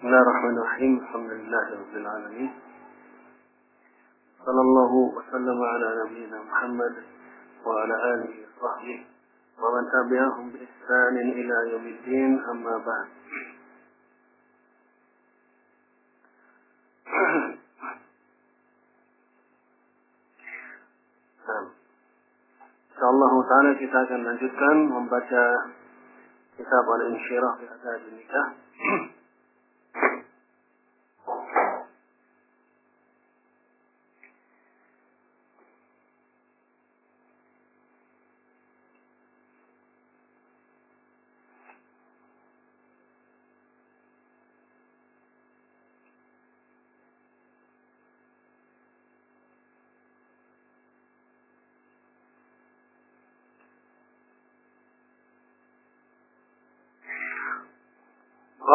بسم الله الرحمن الرحيم. الحمد لله رب العالمين. صلى الله وسلم على نبينا محمد وعلى آله وصحبه ومن تبعهم بإحسان إلى يوم الدين. أما بعد. InsyaAllah ta'ala kita akan lanjutkan membaca kitab al-insyirah fi adab nikah.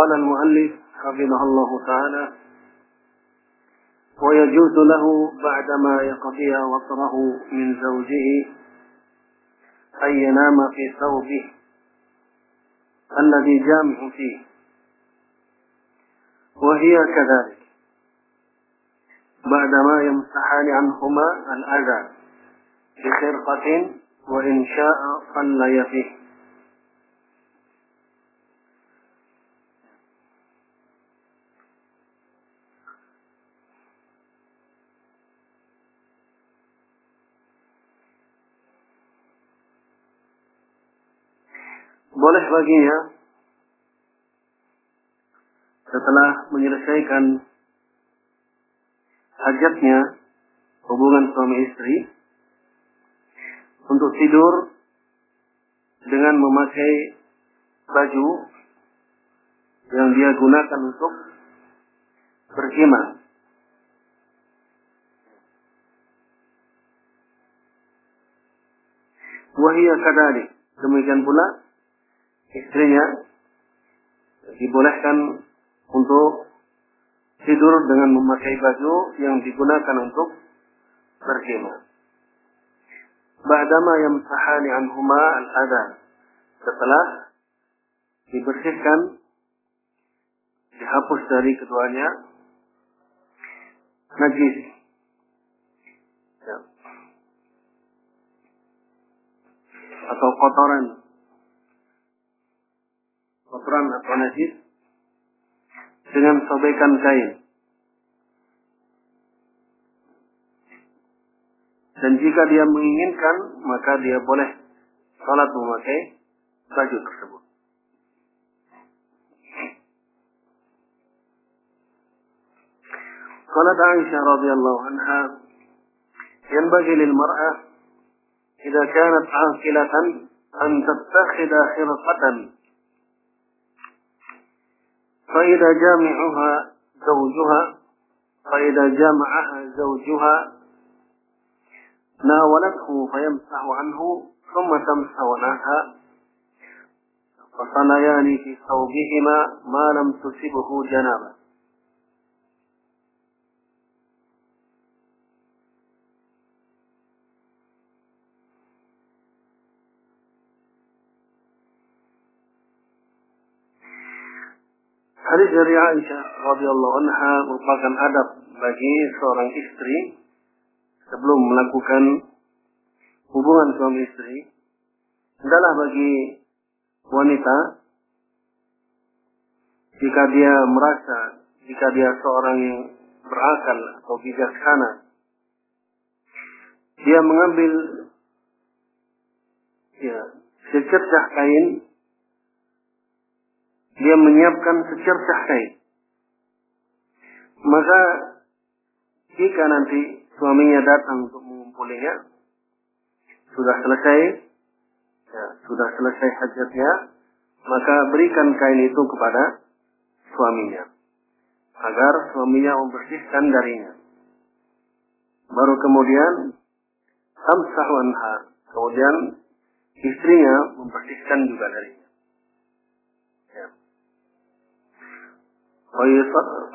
قال المؤلف حفظه الله تعالى ويجوز له بعدما يقضي وطره من زوجه أن ينام في ثوبه الذي جامع فيه. وهي كذلك. بعدما يمسحان عنهما الأذى بخرقة وإن شاء صلي فيه. Boleh baginya setelah menyelesaikan hajatnya hubungan suami istri untuk tidur dengan memakai baju yang dia gunakan untuk berkhemah. Wahia kadalik. Demikian pula istrinya dibolehkan untuk tidur dengan memakai baju yang digunakan untuk berkhemah. Ba'dama yamsahani anhuma al-adha. Setelah dibersihkan, dihapus dari keduanya, najis. Ya. Atau kotoran kotoran atau najis dengan sobekan kain. Dan jika dia menginginkan, maka dia boleh salat memakai baju tersebut. قالت عائشة رضي الله عنها ينبغي للمرأة إذا كانت عاقلة أن تتخذ خرقة فإذا جامعها زوجها فإذا جامعها زوجها ناولته فيمسح عنه ثم تمسح عنها. فصليان في ثوبهما ما لم تصبه جنابة. Hadis dari Aisyah radhiyallahu anha merupakan adab bagi seorang istri sebelum melakukan hubungan suami istri. Adalah bagi wanita jika dia merasa jika dia seorang yang berakal atau bijaksana dia mengambil ya secercah kain dia menyiapkan secercah kain. Maka jika nanti suaminya datang untuk mengumpulinya, sudah selesai, ya, sudah selesai hajatnya, maka berikan kain itu kepada suaminya. Agar suaminya membersihkan darinya. Baru kemudian, amsahu anha. Kemudian istrinya membersihkan juga darinya.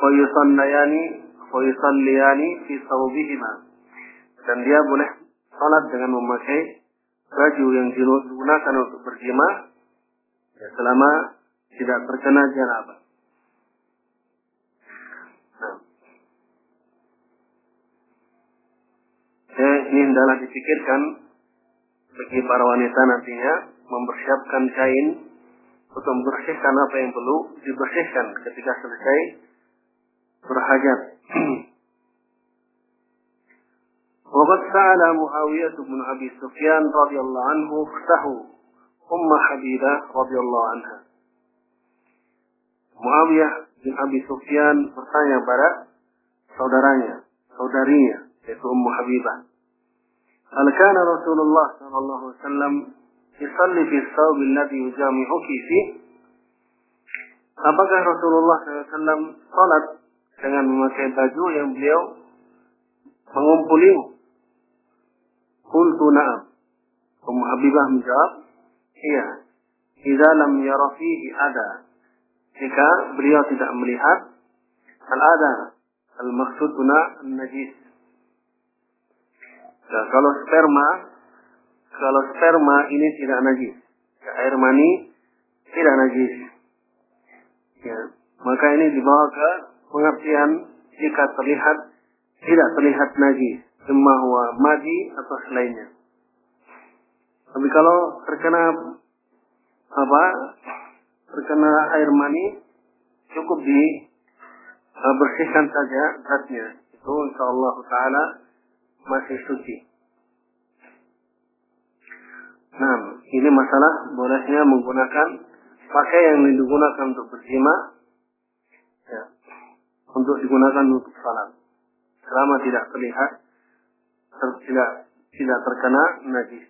Fayusannayani Fayusalliyani fi saubihima dan dia boleh salat dengan memakai baju yang digunakan untuk berjima ya, selama tidak terkena janabah. Nah. Eh, ini hendaklah dipikirkan bagi para wanita nantinya mempersiapkan kain untuk membersihkan apa yang perlu dibersihkan ketika selesai berhajat. وقد سأل معاوية بن أبي سفيان رضي الله عنه أخته أم حبيبة رضي الله عنها. Muawiyah bin Abi Sufyan bertanya kepada saudaranya, saudarinya, yaitu Ummu Habibah. Hal kana Rasulullah sallallahu alaihi wasallam yusalli fi thawb alladhi yujami'uki fi? Apakah Rasulullah SAW salat dengan memakai baju yang beliau mengumpulimu? Qultu na'am. Ummu Habibah menjawab, iya. Idza lam yara fihi ada. Jika beliau tidak melihat al-ada. Al-maksud huna najis. Nah, kalau sperma kalau sperma ini tidak najis, ya, air mani tidak najis. Ya, maka ini dibawa ke pengertian jika terlihat tidak terlihat najis, cuma huwa madi atau selainnya. Tapi kalau terkena apa? Terkena air mani cukup di uh, bersihkan saja zatnya. Itu insyaallah taala masih suci. Nah, ini masalah bolehnya menggunakan pakaian yang digunakan untuk berjima, ya, untuk digunakan untuk salat, selama tidak terlihat, ter, tidak tidak terkena najis.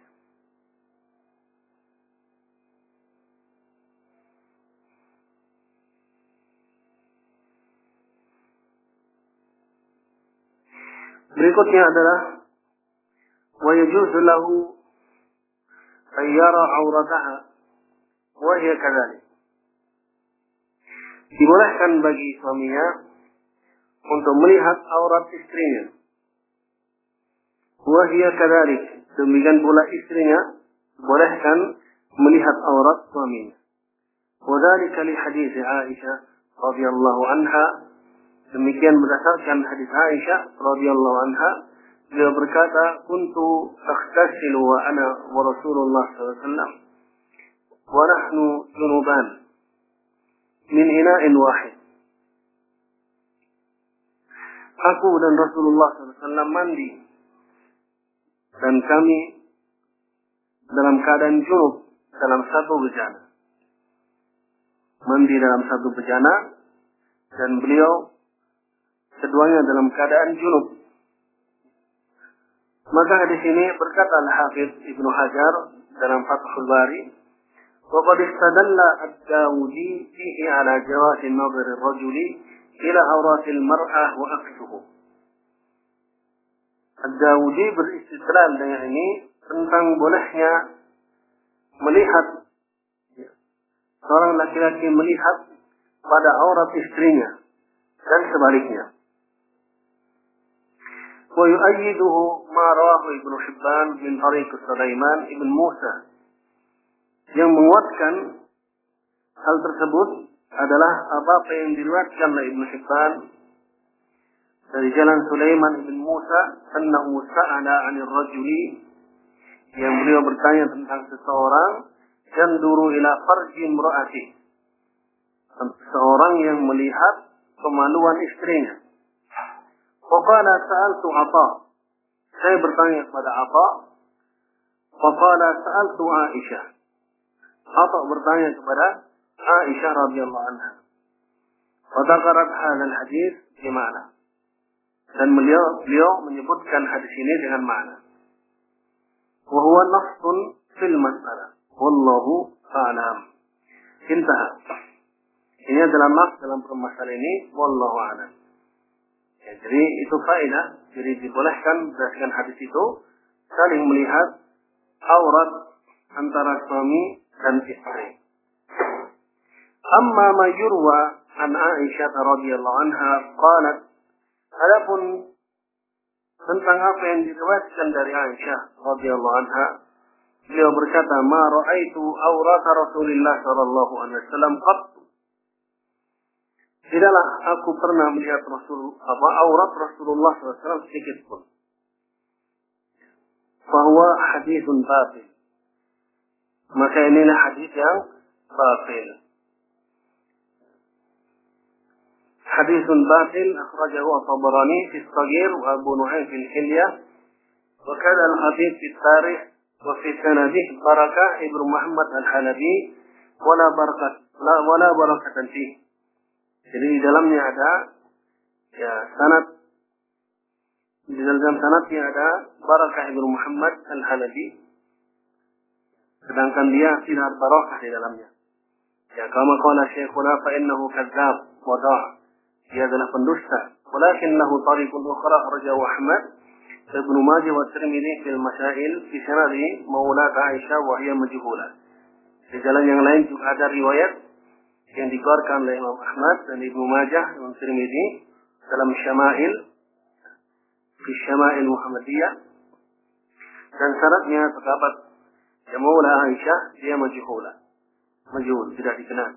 Berikutnya adalah wa yajuzu an yara aurataha wa hiya kadzalik. Dibolehkan bagi suaminya untuk melihat aurat istrinya. Wa hiya kadzalik. Demikian pula istrinya bolehkan melihat aurat suaminya. وذلك لحديث عائشة رضي الله عنها Demikian berdasarkan hadis Aisyah radhiyallahu anha, beliau berkata, "Kuntu aghtasilu wa ana wa Rasulullah wasallam wa nahnu junuban min ina'in wahid." Aku dan Rasulullah SAW mandi dan kami dalam keadaan junub dalam satu bejana. Mandi dalam satu bejana dan beliau keduanya dalam keadaan junub. Maka di sini berkata Al-Hafidh Ibnu Hajar dalam Fathul Bari, وقد استدل الداودي فيه على جواز نظر الرجل إلى عورات المرأة وأكسه. الداودي beristidlal dengan ini tentang bolehnya melihat seorang laki-laki melihat pada aurat istrinya dan sebaliknya. ويؤيده ما رواه ابن حبان من طريق سليمان ابن موسى yang menguatkan hal tersebut adalah apa-apa yang diriwayatkan oleh Ibnu Hibban dari jalan Sulaiman ibn Musa annahu sa'ala 'anil rajuli yang beliau bertanya tentang seseorang dan duru ila farji imra'ati seseorang yang melihat kemaluan istrinya Faqala sa'altu Atha. Saya bertanya kepada Atha. Faqala sa'altu Aisyah. Atha bertanya kepada Aisyah radhiyallahu anha. Fadakarat hadal hadis di mana? Dan beliau, beliau menyebutkan hadis ini dengan mana? Wahuwa nafsun fil mas'alah. Wallahu a'lam. Intaha. Ini adalah nafs dalam permasalahan ini. Wallahu a'lam. Ya, jadi itu faedah. Jadi dibolehkan berdasarkan hadis itu saling melihat aurat antara suami dan istri. Amma ma yurwa an Aisyah radhiyallahu anha qalat Adapun tentang apa yang diriwayatkan dari Aisyah radhiyallahu anha beliau berkata ma raaitu aurat Rasulullah sallallahu alaihi wasallam qat إذا لا أكو برنامجات رسول الله أو رب رسول الله صلى الله عليه وسلم في كتبه فهو حديث باطل. ما كان حديث باطل. حديث باطل أخرجه الطبراني في الصغير وأبو نعيم في الحلية. وكان الحديث في التاريخ وفي سنده بركة ابن محمد الحلبي ولا بركة لا ولا بركة فيه. Jadi di dalamnya ada ya sanad. Di dalam sanadnya ada Barakah ibnu Muhammad al Halabi sedangkan dia tidak barakah di dalamnya. Ya kama qala syekhuna fa innahu kadzab wa dia adalah pendusta. Walakin lahu tariqun ukhra akhrajahu Ahmad. Ibn Majah wa Tirmidzi fil Masail fi sanadi Maulat Aisyah wa hiya majhula. Di jalan yang lain juga ada riwayat yang dikeluarkan oleh Imam Ahmad dan Ibnu Majah dan Tirmidzi dalam Syama'il fi Syama'il Muhammadiyah. Dan syaratnya terdapat yang Maula Aisyah dia majhula majhul tidak dikenal.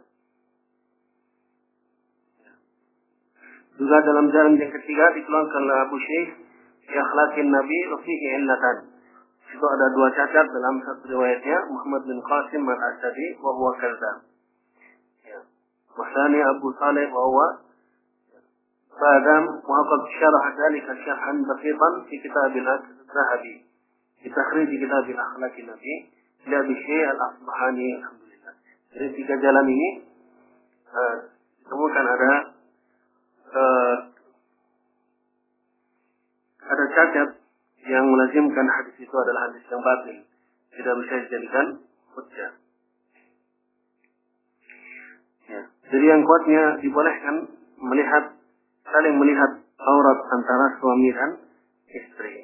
Juga dalam jalan yang ketiga dikeluarkan oleh Abu Syekh fi akhlaqin Nabi wa fihi illatan. Itu ada dua cacat dalam satu riwayatnya Muhammad bin Qasim al-Asadi wa huwa kadzab ya. Wasani Abu Saleh wa huwa فآدم وقد شرح ذلك شرحا بسيطا في كتاب الذهبي في تخريج كتاب الأخلاق النبي لا بشيء الأصبحاني الحمد لله jadi tiga jalan ini uh, ditemukan ada uh, ada cacat yang melazimkan hadis itu adalah hadis yang batil tidak bisa dijadikan hujjah jadi yang kuatnya dibolehkan melihat saling melihat aurat antara suami dan istri.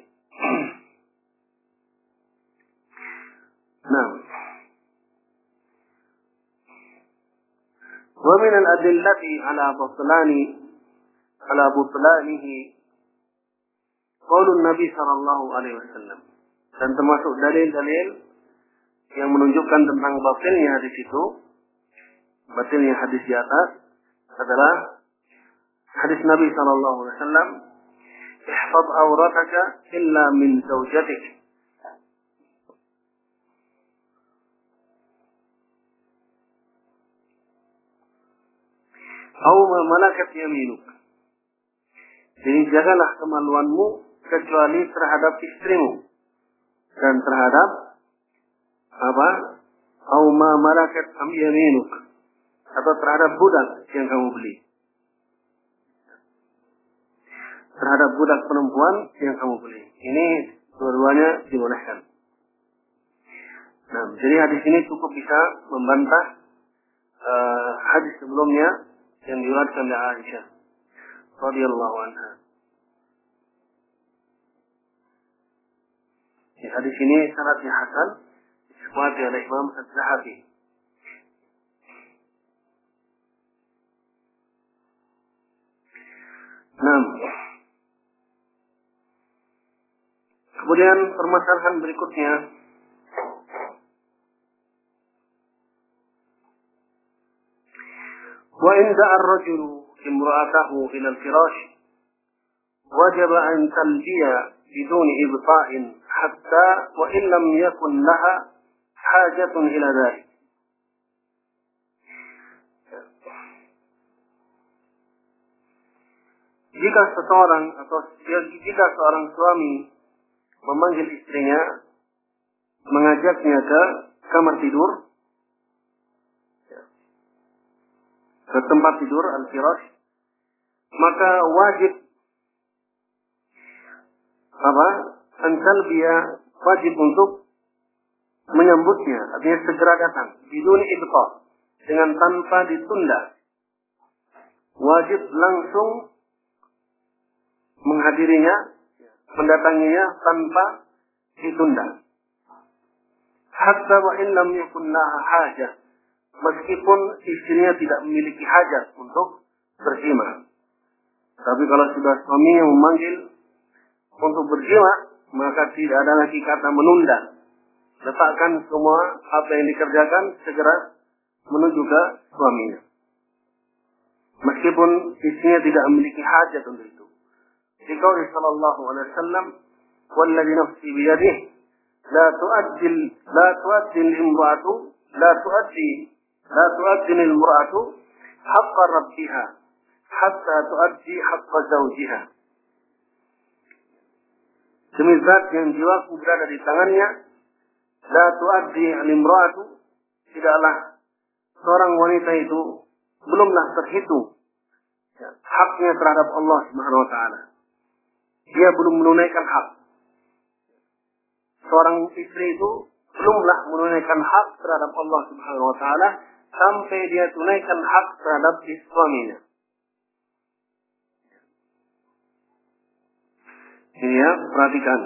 Nah, ومن الأدلة على بطلان على بطلانه قول النبي صلى الله عليه وسلم dan termasuk dalil-dalil yang menunjukkan tentang batilnya hadis itu batilnya hadis di atas adalah hadis Nabi Shallallahu Alaihi Wasallam ihfad aurataka illa min zawjatik. Atau malakat yaminuk. Jadi jagalah kemaluanmu kecuali terhadap istrimu dan terhadap apa? Au ma malakat yaminuk atau terhadap budak yang kamu beli terhadap budak perempuan yang kamu beli. Ini dua-duanya dibolehkan. Nah, jadi hadis ini cukup bisa membantah uh, hadis sebelumnya yang diulatkan oleh Aisyah radhiyallahu anha. Di hadis ini sanadnya hasan disebut oleh Imam Az-Zahabi. Nah, Kemudian permasalahan berikutnya. Wa in da'a ar-rajulu imra'atahu ila al-firash wajib an talbiya bidun ibta'in hatta wa in lam yakun laha hajatun Jika seseorang atau jika seorang suami memanggil istrinya, mengajaknya ke kamar tidur, ke tempat tidur al-firash, maka wajib apa? Antalbiya wajib untuk menyambutnya, artinya segera datang, biduni ibqa, dengan tanpa ditunda. Wajib langsung menghadirinya mendatanginya tanpa ditunda. Hatta wa in lam hajah. Meskipun istrinya tidak memiliki hajat untuk berjima. Tapi kalau sudah suami yang memanggil untuk berjima, maka tidak ada lagi kata menunda. Letakkan semua apa yang dikerjakan segera menuju ke suaminya. Meskipun istrinya tidak memiliki hajat untuk itu. لقوله صلى الله عليه وسلم والذي نفسي بيده لا تؤدي لا تؤدي الامرأة لا تؤدي لا تؤدي المرأة حق ربها حتى تؤدي حق زوجها Demi zat yang jiwaku berada di tangannya, la tuaddi al-imra'atu, tidaklah seorang wanita itu belumlah terhitung ya, haknya terhadap Allah Subhanahu wa taala. Dia belum menunaikan hak. Seorang istri itu belumlah menunaikan hak terhadap Allah Subhanahu wa taala sampai dia tunaikan hak terhadap suaminya. Ini ya, perhatikan.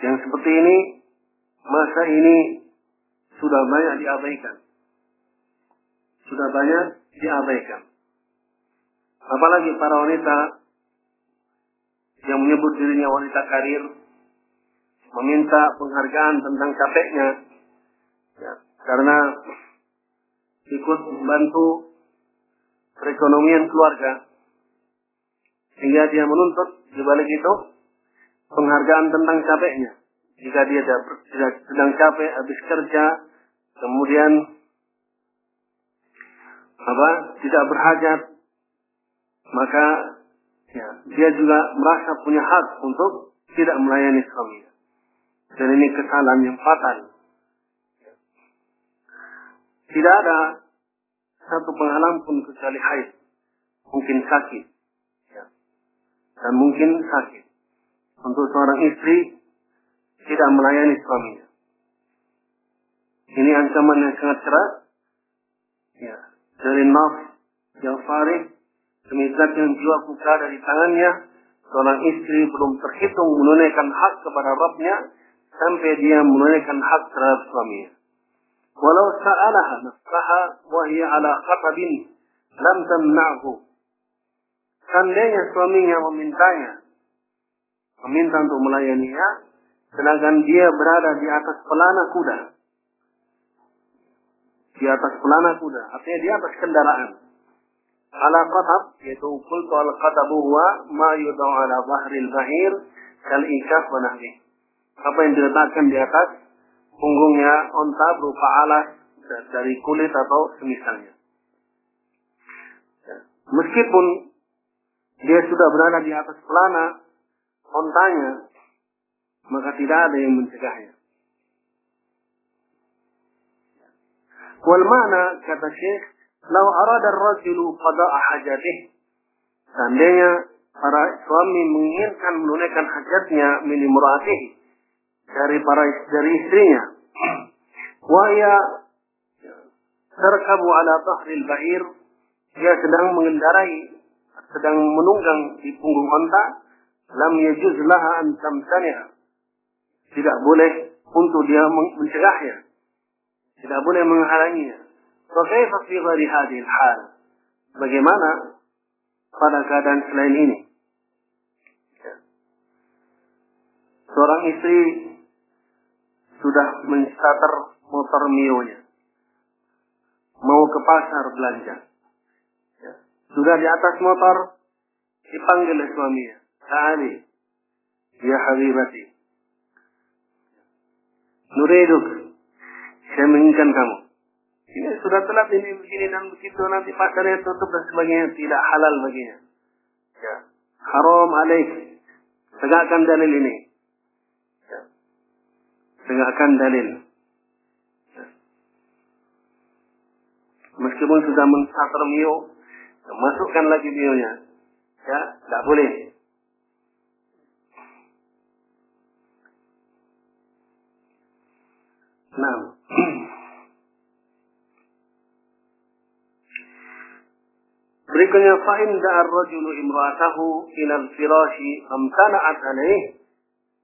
Yang seperti ini, masa ini sudah banyak diabaikan. Sudah banyak diabaikan. Apalagi para wanita yang menyebut dirinya wanita karir, meminta penghargaan tentang capeknya, ya, karena ikut membantu perekonomian keluarga, sehingga dia menuntut di balik itu penghargaan tentang capeknya. Jika dia sedang capek habis kerja, kemudian apa tidak berhajat, maka ya, dia juga merasa punya hak untuk tidak melayani suaminya. Dan ini kesalahan yang fatal. Tidak ada satu penghalang pun kecuali haid. Mungkin sakit. Ya. Dan mungkin sakit untuk seorang istri tidak melayani suaminya. Ini ancaman yang sangat keras. Ya, dari naf yang farid demi yang jiwa berada di tangannya, seorang istri belum terhitung menunaikan hak kepada Rabbnya sampai dia menunaikan hak terhadap suaminya. Walau sa'alaha nafsaha wa hiya ala khatabin lam tamna'hu. Seandainya suaminya memintanya meminta untuk melayaninya, sedangkan dia berada di atas pelana kuda. Di atas pelana kuda, artinya di atas kendaraan. Ala qatab, yaitu kultu al qatabu huwa ma yudau ala bahril bahir kal ikaf wa. Apa yang diletakkan di atas punggungnya onta berupa alas dari kulit atau semisalnya. Meskipun dia sudah berada di atas pelana, ontanya, maka tidak ada yang mencegahnya. Wal mana kata Syekh, "Lau arada ar-rajulu qada'a hajatih." Seandainya para suami menginginkan menunaikan hajatnya min dari para dari istrinya. Wa ya terkabu ala dhahril ba'ir, dia sedang mengendarai sedang menunggang di punggung onta lam yajuz laha an tamtaniha. Tidak boleh untuk dia mencegahnya. Tidak boleh menghalanginya. Fakaifa fi ghairi hadhihi hal? Bagaimana pada keadaan selain ini? Ya. Seorang istri sudah mencatar motor Mio-nya. Mau ke pasar belanja. Ya. Sudah di atas motor, dipanggil oleh suaminya. تعالي يا حبيبتي nuriduk saya menginginkan kamu ini sudah telat ini begini dan begitu nanti pasarnya tutup dan sebagainya. Tidak halal baginya. Ya. Haram alaik tegakkan dalil ini. Ya. tegakkan dalil. Ya. meskipun sudah mensatar mio masukkan lagi mionya ya tidak boleh. Nah. Berikutnya fa'in da'ar rajulu imra'atahu ilal firashi amtana'at alaih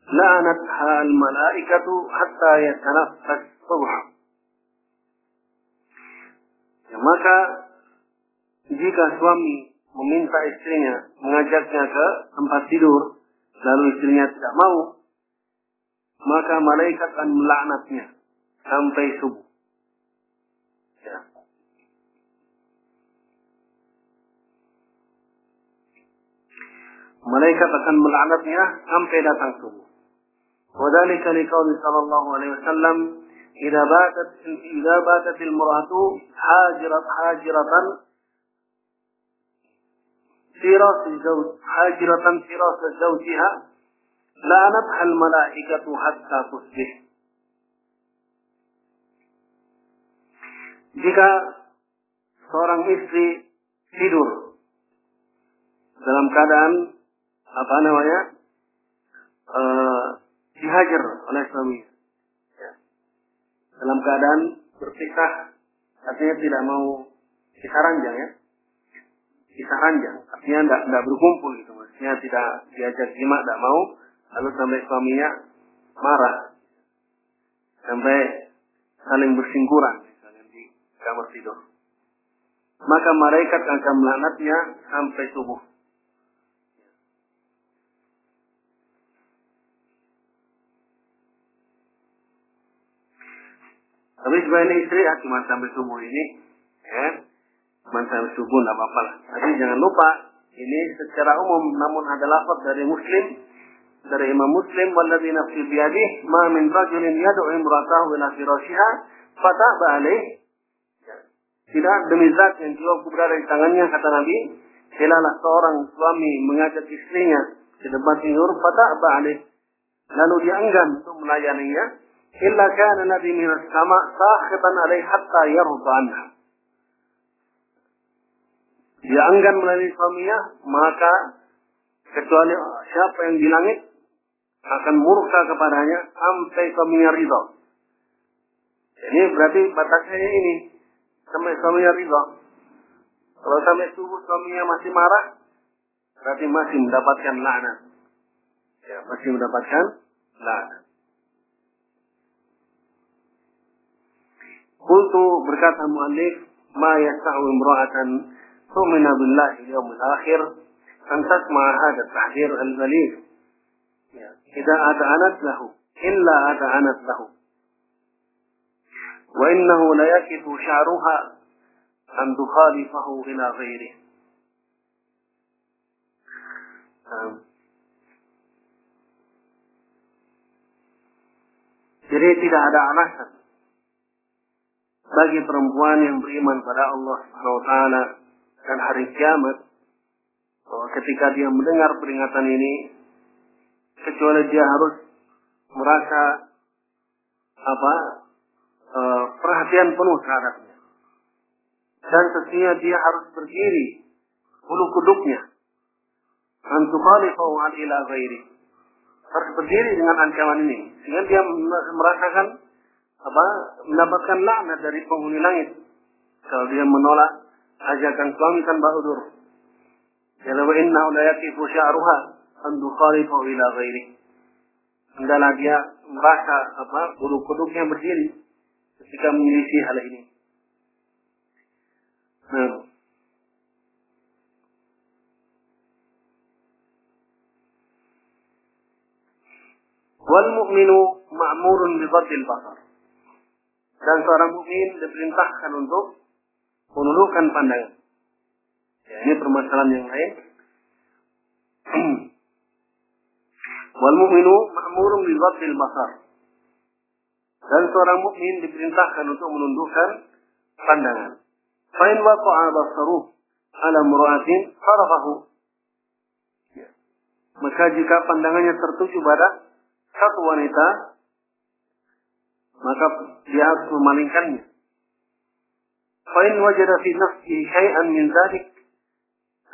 la'anatha al-malaikatu hatta yatanaffas subha. Ya, maka jika suami meminta istrinya mengajaknya ke tempat tidur lalu istrinya tidak mau maka malaikat akan melaknatnya sampai subuh. Akan melaknatnya sampai datang subuh. وذلك لقول صلى الله عليه وسلم إذا باتت إذا باتت المرأة حاجرة حاجرة في رأس الزوج حاجرة في رأس زوجها لعنتها الملائكة حتى تصبح jika seorang istri tidur dalam keadaan apa namanya? Uh, dihajar oleh suami. Ya. dalam keadaan berpisah artinya tidak mau kisah ranjang ya. Kisah ranjang artinya tidak tidak berkumpul gitu maksudnya tidak diajak jima tidak mau lalu sampai suaminya marah. Sampai saling bersingguran misalnya di kamar tidur. Maka malaikat akan melaknatnya sampai subuh Tapi sebagai istri ya cuma sampai subuh ini, ya, cuma sampai subuh tidak apa-apa lah. Tapi jangan lupa ini secara umum, namun ada lafaz dari Muslim dari Imam Muslim walladzi nafsi biyadih ma min rajulin yad'u imratahu ila firashiha fataba alaih tidak demi zat yang jiwa berada di tangannya kata Nabi Hilalah seorang suami mengajak istrinya ke tempat tidur fataba alaih lalu dia enggan untuk melayaninya illa kana nabi min sama sakhitan alaih hatta yarda anha dia enggan melayani suaminya maka kecuali siapa yang di langit akan murka kepadanya sampai suaminya ridho. Ini berarti batasnya ini sampai suaminya ridho. Kalau sampai subuh suaminya masih marah, berarti masih mendapatkan laknat. Ya, masih mendapatkan laknat. قلت بركات المؤلف ما يسع امرأة تؤمن بالله اليوم الآخر أن تسمع هذا التحذير البليغ. إذا أذعنت له إلا أذعنت له. وإنه ليكف شعرها أن تخالفه إلى غيره. آه. Jadi tidak ada alasan. Bagi perempuan yang beriman pada Allah Subhanahu taala dan hari kiamat bahwa ketika dia mendengar peringatan ini kecuali dia harus merasa apa e, perhatian penuh terhadapnya. Dan sesungguhnya dia harus berdiri bulu kuduknya antukhalifahu an ila ghairi. Harus berdiri dengan ancaman ini. Sehingga dia merasakan apa mendapatkan laknat dari penghuni langit kalau dia menolak ajakan suami tanpa udur ya wa inna la yakifu sya'ruha an ila ghairi. Hendaklah dia merasa apa bulu kuduknya berdiri ketika menyelisih hal ini. Nah. Wal mu'minu ma'murun bi basar. Dan seorang mukmin diperintahkan untuk menundukkan pandangan. Ya, ini permasalahan yang lain. Wal mu'minu ma'murun bil ghadil basar. Dan seorang mukmin diperintahkan untuk menundukkan pandangan. Fa in waqa'a basaruh ala mura'atin sarafahu. Ya. Maka jika pandangannya tertuju pada satu wanita, maka dia harus memalingkannya. Fa in wajada fi nafsihi syai'an min dzalik.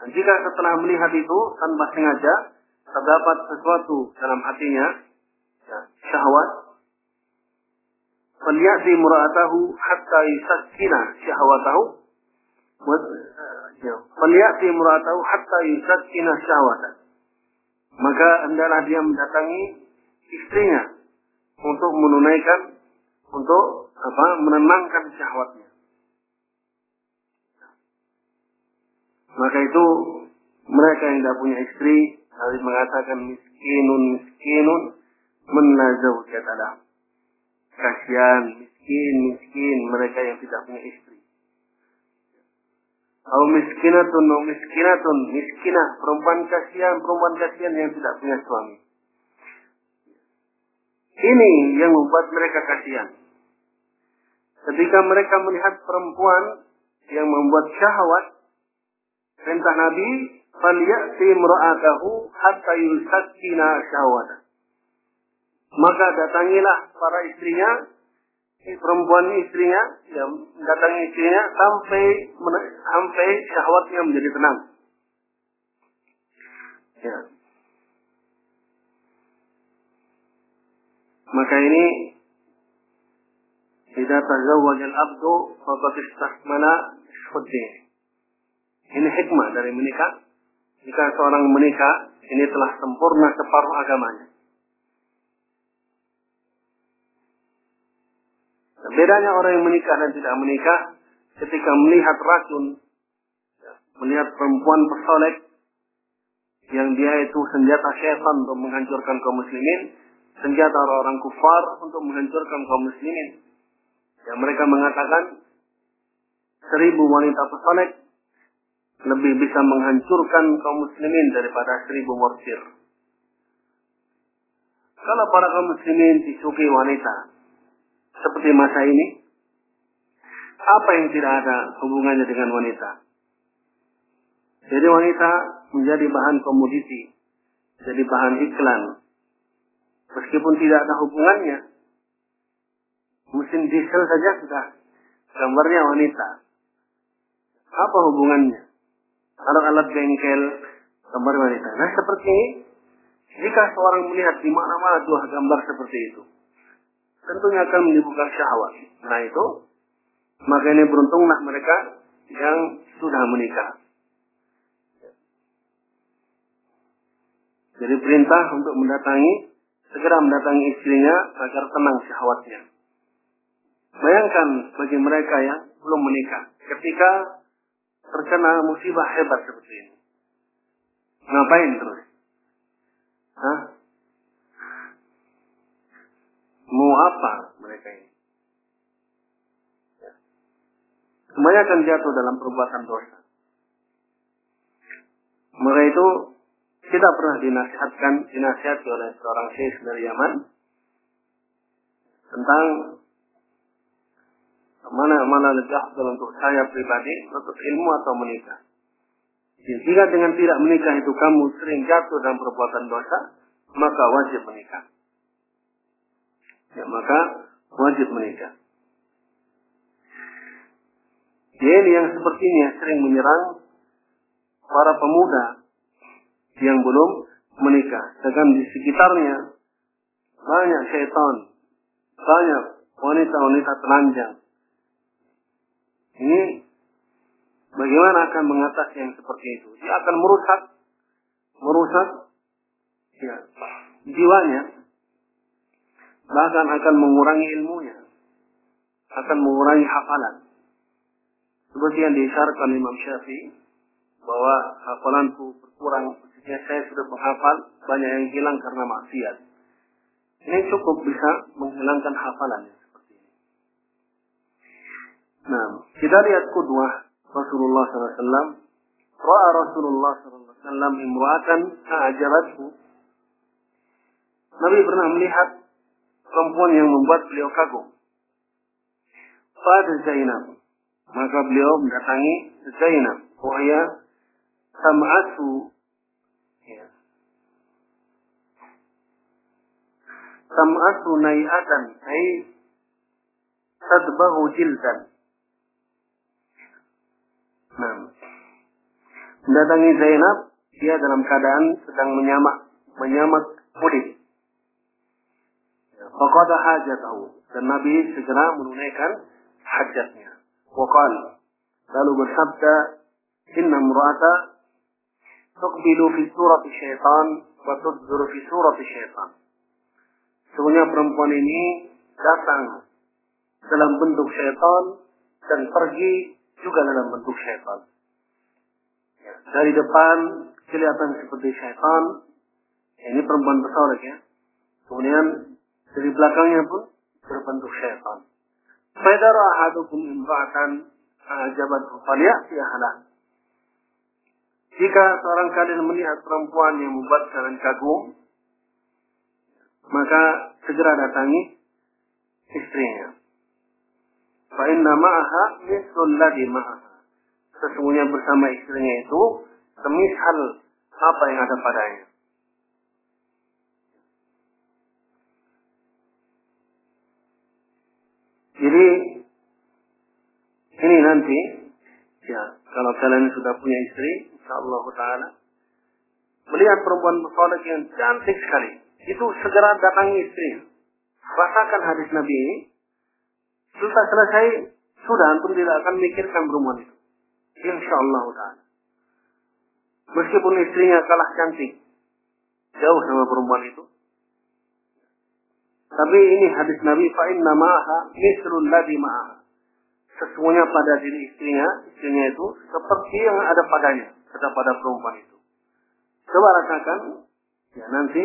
Jika setelah melihat itu tanpa sengaja terdapat sesuatu dalam hatinya ya, syahwat falyati mura'atahu hatta syahwatahu ya, falyati mura'atahu hatta yusakkina syahwata maka hendaklah dia mendatangi istrinya untuk menunaikan untuk apa menenangkan syahwatnya maka itu mereka yang tidak punya istri Nabi mengatakan miskinun miskinun menazau katalah. Kasihan, miskin, miskin mereka yang tidak punya istri. Atau miskinatun, miskinatun, miskinah, perempuan kasihan, perempuan kasihan yang tidak punya suami. Ini yang membuat mereka kasihan. Ketika mereka melihat perempuan yang membuat syahwat, perintah Nabi, "Falyati imra'atahu hatta yusakkina syahwata." Maka datangilah para istrinya, perempuan istrinya, ya, datangi istrinya sampai sampai syahwatnya menjadi tenang. Ya. Maka ini tidak tazawwaj al-abdu faqad istakmala syuddin. Ini hikmah dari menikah. Jika seorang menikah, ini telah sempurna separuh agamanya. Bedanya orang yang menikah dan tidak menikah, ketika melihat racun, melihat perempuan pesolek, yang dia itu senjata syaitan untuk menghancurkan kaum muslimin, senjata orang-orang kufar untuk menghancurkan kaum muslimin. Yang mereka mengatakan seribu wanita pesonek lebih bisa menghancurkan kaum muslimin daripada seribu mortir. Kalau para kaum muslimin disukai wanita seperti masa ini, apa yang tidak ada hubungannya dengan wanita? Jadi wanita menjadi bahan komoditi, jadi bahan iklan, Meskipun tidak ada hubungannya. Mesin diesel saja sudah gambarnya wanita. Apa hubungannya? Kalau alat bengkel gambar wanita. Nah seperti ini, jika seorang melihat di mana-mana dua gambar seperti itu, tentunya akan menimbulkan syahwat. Nah itu, maka ini beruntunglah mereka yang sudah menikah. Jadi perintah untuk mendatangi segera mendatangi istrinya agar tenang syahwatnya. Bayangkan bagi mereka yang belum menikah, ketika terkena musibah hebat seperti ini. Ngapain terus? Hah? Mau apa mereka ini? Ya. Semuanya akan jatuh dalam perbuatan dosa. Mereka itu kita pernah dinasihatkan, dinasihati oleh seorang syekh dari Yaman tentang mana mana lebih afdal untuk saya pribadi, untuk ilmu atau menikah. Jika dengan tidak menikah itu kamu sering jatuh dalam perbuatan dosa, maka wajib menikah. Ya, maka wajib menikah. Ini yang sepertinya sering menyerang para pemuda yang belum menikah. Sedangkan di sekitarnya banyak syaitan, banyak wanita-wanita telanjang. Ini bagaimana akan mengatasi yang seperti itu? Dia akan merusak, merusak ya, jiwanya, bahkan akan mengurangi ilmunya, akan mengurangi hafalan. Seperti yang diisyaratkan Imam Syafi'i bahwa hafalanku berkurang Ya saya sudah menghafal, banyak yang hilang karena maksiat. Ini cukup bisa menghilangkan hafalan seperti ini. Nah, kita lihat kudwah Rasulullah SAW. Ra'a Rasulullah SAW imru'atan a'jabathu. Nabi pernah melihat perempuan yang membuat beliau kagum. Pada Zainab. Maka beliau mendatangi Zainab. Wahya sam'atu sam'atu nai'atan ay tadbahu jildan. Nah, mendatangi Zainab, dia dalam keadaan sedang menyamak menyamak kulit. Faqada hajatahu dan Nabi segera menunaikan hajatnya. Waqal lalu bersabda, Inna murata tuqbilu fi surati syaitan wa tudhuru fi surati syaitan. Sebenarnya perempuan ini datang dalam bentuk syaitan dan pergi juga dalam bentuk syaitan. Dari depan kelihatan seperti syaitan. Ini perempuan besar ya. Kemudian dari belakangnya pun berbentuk syaitan. Fadara ahadukum imra'atan ajabat falyati ahlah. Jika seorang kalian melihat perempuan yang membuat kalian kagum, maka segera datangi istrinya. Fa inna ma'aha mislul ladhi ma'aha. Sesungguhnya bersama istrinya itu semisal apa yang ada padanya. Jadi ini nanti ya kalau kalian sudah punya istri, insyaallah taala melihat perempuan soleh yang cantik sekali, itu segera datangi istri. Rasakan hadis Nabi ini. Sudah selesai, sudah antum tidak akan mikirkan perempuan itu. Insyaallah taala. Meskipun istrinya kalah cantik, jauh sama perempuan itu, tapi ini hadis Nabi fa inna ma'aha misrul ladhi ma'aha. Sesungguhnya pada diri istrinya, istrinya itu seperti yang ada padanya, kata pada perempuan itu. Coba rasakan, ya nanti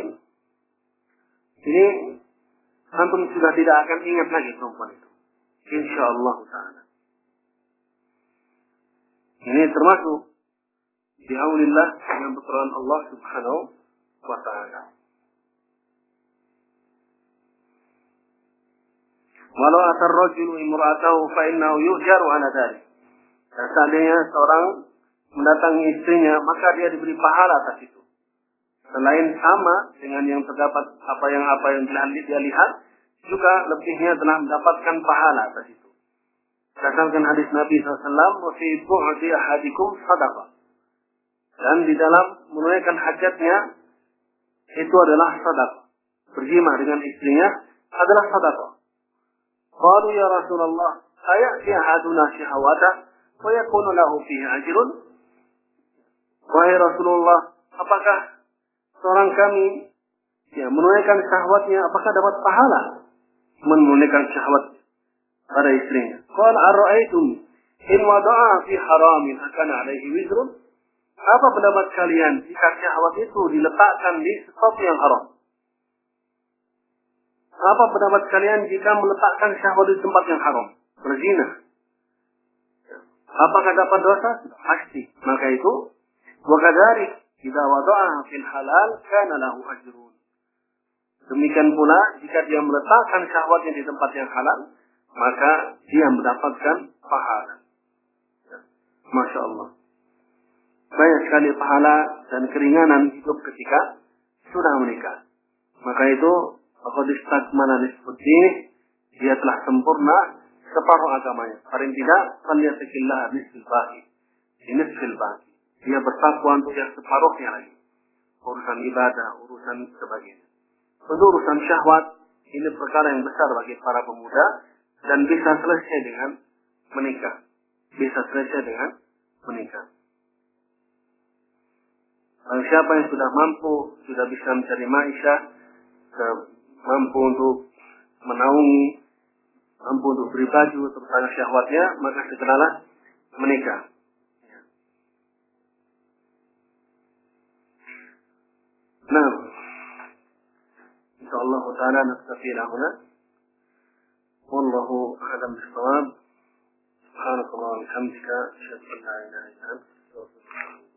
ini antum sudah tidak akan ingat lagi perempuan itu. Insya Allah taala. Ini termasuk biaunillah dengan pertolongan Allah Subhanahu wa taala. Walau asar rajulu imra'atahu fa innahu yujaru ala dhalik. Dan seandainya seorang mendatangi istrinya, maka dia diberi pahala atas itu. Selain sama dengan yang terdapat apa yang apa yang dia lihat, juga lebihnya telah mendapatkan pahala atas itu. Berdasarkan hadis Nabi SAW, "Wa fi bu'di ahadikum sadaqah." Dan di dalam menunaikan hajatnya itu adalah sadaqah. Berjima dengan istrinya adalah sadaqah. Qalu ya Rasulullah, ayati ahaduna syahawata wa yakunu lahu fihi ajrun? Wahai Rasulullah, apakah seorang kami ya menunaikan syahwatnya apakah dapat pahala menunaikan syahwat pada istrinya? Qal ara'aitum in wada'a fi haramin akan alaihi wizrun? Apa pendapat kalian jika syahwat itu diletakkan di sesuatu yang haram? Apa pendapat kalian jika meletakkan syahwat di tempat yang haram? Berzina. Apakah dapat dosa? Pasti. Maka itu, wakadari jika wadoa fil halal, kana lahu ajrun. Demikian pula, jika dia meletakkan syahwatnya di tempat yang halal, maka dia mendapatkan pahala. Masya Allah. Banyak sekali pahala dan keringanan hidup ketika sudah menikah. Maka itu Faqad istakmala nisfuddin. Dia telah sempurna separuh agamanya. Paling tidak, falyatakillah nisfil baki. Nisfil baki. Dia bertakwa untuk yang separuhnya lagi. Urusan ibadah, urusan sebagainya. Untuk urusan syahwat, ini perkara yang besar bagi para pemuda dan bisa selesai dengan menikah. Bisa selesai dengan menikah. Dan siapa yang sudah mampu, sudah bisa mencari maisha, mampu untuk menaungi, mampu untuk beri baju terutama syahwatnya, maka segeralah menikah. Nah, شاء الله تعالى نكتفي إلى هنا. والله أعلم بالصواب. سبحانك اللهم وبحمدك أشهد أن لا إله إلا أنت